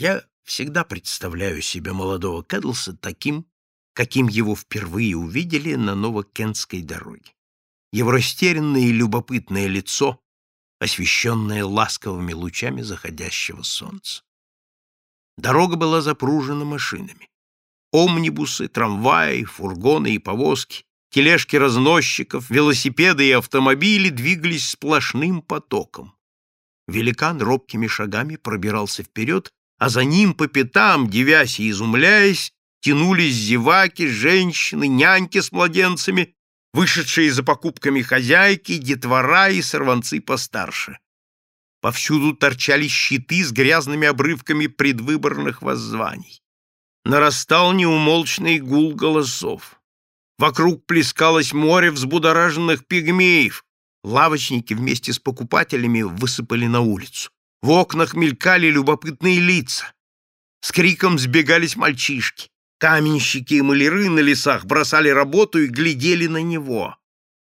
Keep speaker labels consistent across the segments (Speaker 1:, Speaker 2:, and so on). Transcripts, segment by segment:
Speaker 1: Я всегда представляю себе молодого Кэдлса таким, каким его впервые увидели на Новокентской дороге. Его растерянное и любопытное лицо, освещенное ласковыми лучами заходящего солнца. Дорога была запружена машинами. Омнибусы, трамваи, фургоны и повозки, тележки разносчиков, велосипеды и автомобили двигались сплошным потоком. Великан робкими шагами пробирался вперед, а за ним по пятам, девясь и изумляясь, тянулись зеваки, женщины, няньки с младенцами, вышедшие за покупками хозяйки, детвора и сорванцы постарше. Повсюду торчали щиты с грязными обрывками предвыборных воззваний. Нарастал неумолчный гул голосов. Вокруг плескалось море взбудораженных пигмеев. Лавочники вместе с покупателями высыпали на улицу. В окнах мелькали любопытные лица. С криком сбегались мальчишки. Каменщики и маляры на лесах бросали работу и глядели на него.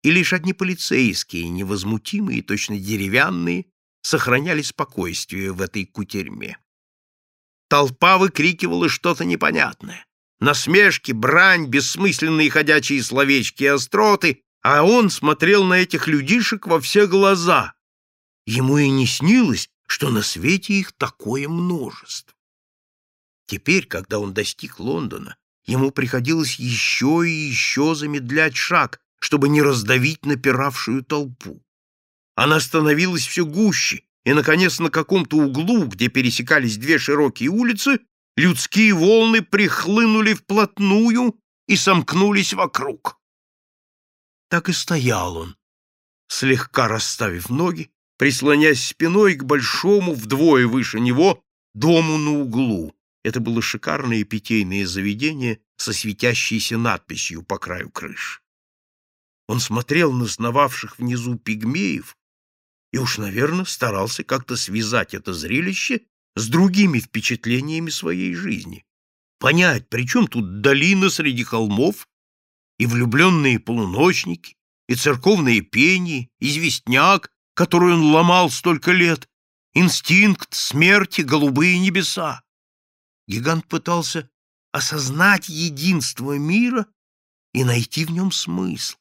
Speaker 1: И лишь одни полицейские, невозмутимые, точно деревянные, сохраняли спокойствие в этой кутерьме. Толпа выкрикивала что-то непонятное. Насмешки, брань, бессмысленные ходячие словечки и остроты, а он смотрел на этих людишек во все глаза. Ему и не снилось, что на свете их такое множество. Теперь, когда он достиг Лондона, ему приходилось еще и еще замедлять шаг, чтобы не раздавить напиравшую толпу. Она становилась все гуще, и, наконец, на каком-то углу, где пересекались две широкие улицы, людские волны прихлынули вплотную и сомкнулись вокруг. Так и стоял он, слегка расставив ноги, прислонясь спиной к большому, вдвое выше него, дому на углу. Это было шикарное питейное заведение со светящейся надписью по краю крыши. Он смотрел на сновавших внизу пигмеев и уж, наверное, старался как-то связать это зрелище с другими впечатлениями своей жизни. Понять, при чем тут долина среди холмов и влюбленные полуночники, и церковные пение, известняк, который он ломал столько лет, инстинкт смерти, голубые небеса. Гигант пытался осознать единство мира и найти в нем смысл.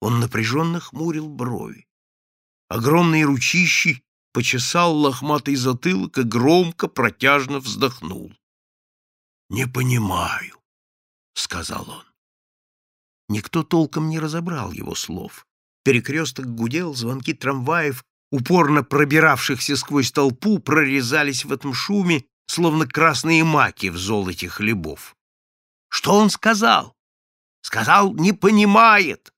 Speaker 1: Он напряженно хмурил брови. Огромные ручищи почесал лохматый затылок и громко, протяжно вздохнул. «Не понимаю», — сказал он. Никто толком не разобрал его слов. Перекресток гудел, звонки трамваев, упорно пробиравшихся сквозь толпу, прорезались в этом шуме, словно красные маки в золоте хлебов. Что он сказал? Сказал, не понимает.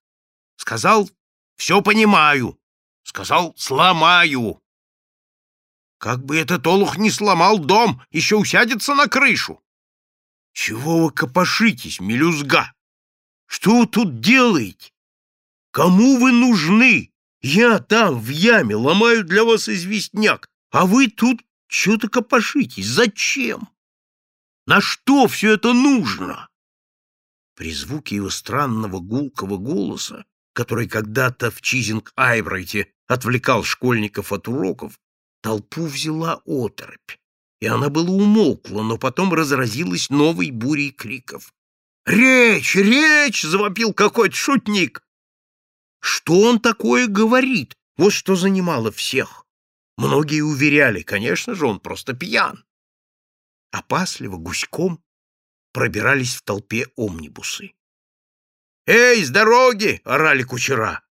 Speaker 1: Сказал, все понимаю. Сказал, сломаю. Как бы этот олух не сломал дом, еще усядется на крышу. Чего вы копошитесь, мелюзга? Что вы тут делаете? Кому вы нужны? Я там, в яме, ломаю для вас известняк, а вы тут что-то копошитесь. Зачем? На что все это нужно? При звуке его странного гулкого голоса, который когда-то в Чизинг-Айбрайте отвлекал школьников от уроков, толпу взяла оторопь, и она была умолкла, но потом разразилась новой бурей криков. «Речь! Речь!» — завопил какой-то шутник. Что он такое говорит? Вот что занимало всех. Многие уверяли, конечно же, он просто пьян. Опасливо, гуськом пробирались в толпе омнибусы. «Эй, с дороги!» — орали кучера.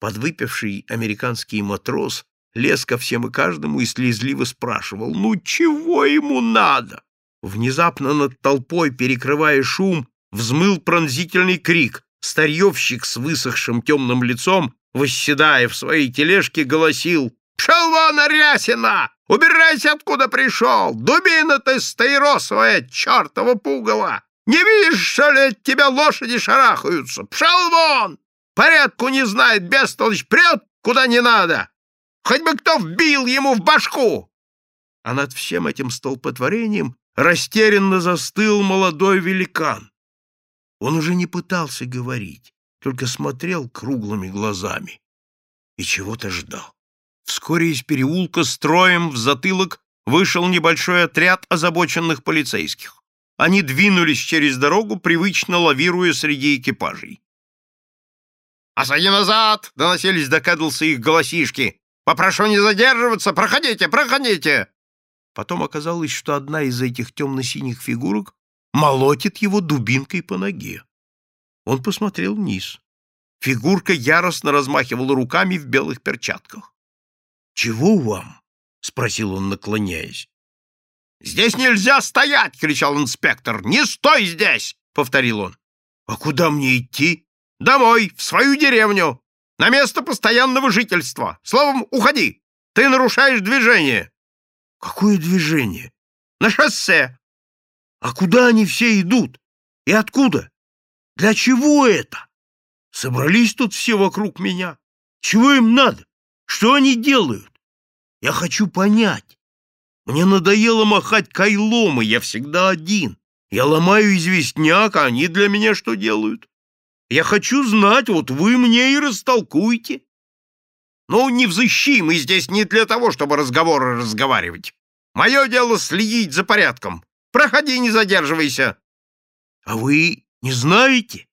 Speaker 1: Подвыпивший американский матрос лез ко всем и каждому и слезливо спрашивал, «Ну чего ему надо?» Внезапно над толпой, перекрывая шум, взмыл пронзительный крик. Старьевщик с высохшим темным лицом, восседая в своей тележке, голосил Пшел вон, Арясина! Убирайся, откуда пришел! Дубина ты стаиросовая, чертова пугала! Не видишь, что ли, от тебя лошади шарахаются? Пшел вон! Порядку не знает, бестолочь, прет, куда не надо! Хоть бы кто вбил ему в башку!» А над всем этим столпотворением растерянно застыл молодой великан. Он уже не пытался говорить, только смотрел круглыми глазами и чего-то ждал. Вскоре из переулка строем в затылок вышел небольшой отряд озабоченных полицейских. Они двинулись через дорогу, привычно лавируя среди экипажей. «Осади назад!» — доносились до Кэдлса их голосишки. «Попрошу не задерживаться! Проходите, проходите!» Потом оказалось, что одна из этих темно-синих фигурок молотит его дубинкой по ноге. Он посмотрел вниз. Фигурка яростно размахивала руками в белых перчатках. «Чего вам?» — спросил он, наклоняясь. «Здесь нельзя стоять!» — кричал инспектор. «Не стой здесь!» — повторил он. «А куда мне идти?» «Домой, в свою деревню, на место постоянного жительства. Словом, уходи! Ты нарушаешь движение!» «Какое движение?» «На шоссе!» «А куда они все идут? И откуда? Для чего это? Собрались тут все вокруг меня. Чего им надо? Что они делают? Я хочу понять. Мне надоело махать кайлом, и я всегда один. Я ломаю известняк, а они для меня что делают? Я хочу знать, вот вы мне и растолкуйте. Ну, не взыщи, мы здесь не для того, чтобы разговоры разговаривать. Мое дело следить за порядком. Проходи, не задерживайся. А вы не знаете?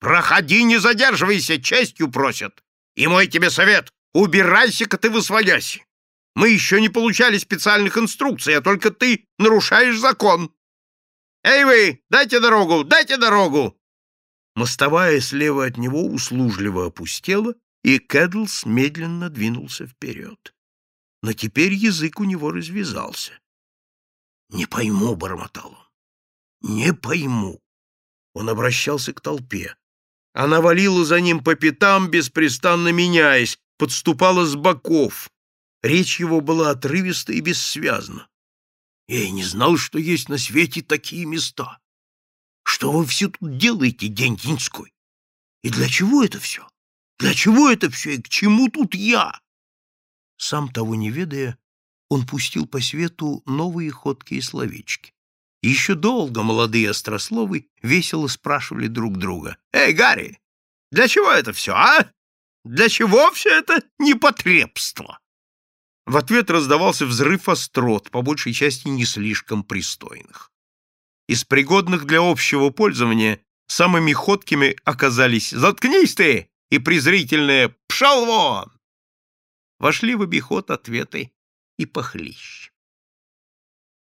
Speaker 1: Проходи, не задерживайся, честью просят. И мой тебе совет, убирайся-ка ты в освояси. Мы еще не получали специальных инструкций, а только ты нарушаешь закон. Эй вы, дайте дорогу, дайте дорогу!» Мостовая слева от него услужливо опустела, и Кэдлс медленно двинулся вперед. Но теперь язык у него развязался. «Не пойму», — бормотал он, — «не пойму». Он обращался к толпе. Она валила за ним по пятам, беспрестанно меняясь, подступала с боков. Речь его была отрывиста и бессвязна. Я и не знал, что есть на свете такие места. Что вы все тут делаете, день-деньской? И для чего это все? Для чего это все и к чему тут я? Сам того не ведая, он пустил по свету новые ходки и словечки. Еще долго молодые острословы весело спрашивали друг друга. «Эй, Гарри, для чего это все, а? Для чего все это непотребство?» В ответ раздавался взрыв острот, по большей части не слишком пристойных. Из пригодных для общего пользования самыми ходкими оказались «Заткнись ты!» и презрительное «Пшел вон!». Вошли в обиход ответы и похлищ.